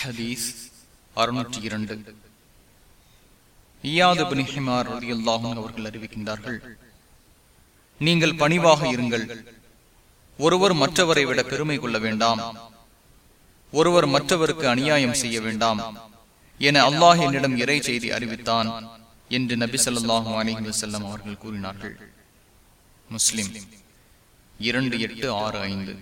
ஹதீஸ் அறுநூற்றி இரண்டு. ஈயாது பினிஹிமார் அவர்கள் அறிவிக்கின்றார்கள் நீங்கள் பணிவாக இருங்கள். ஒருவர் மற்றவரை விட பெருமை கொள்ள வேண்டாம். ஒருவர் மற்றவருக்கு அநியாயம் செய்ய வேண்டாம். என அல்லாஹ் என்னிடம் இறை செய்தி அறிவித்தான் என்று நபி சொல்லாஹும் அலிஹி வஸல்லம் அவர்கள் கூறினார்கள். முஸ்லிம் இரண்டு எட்டு ஆறு ஐந்து.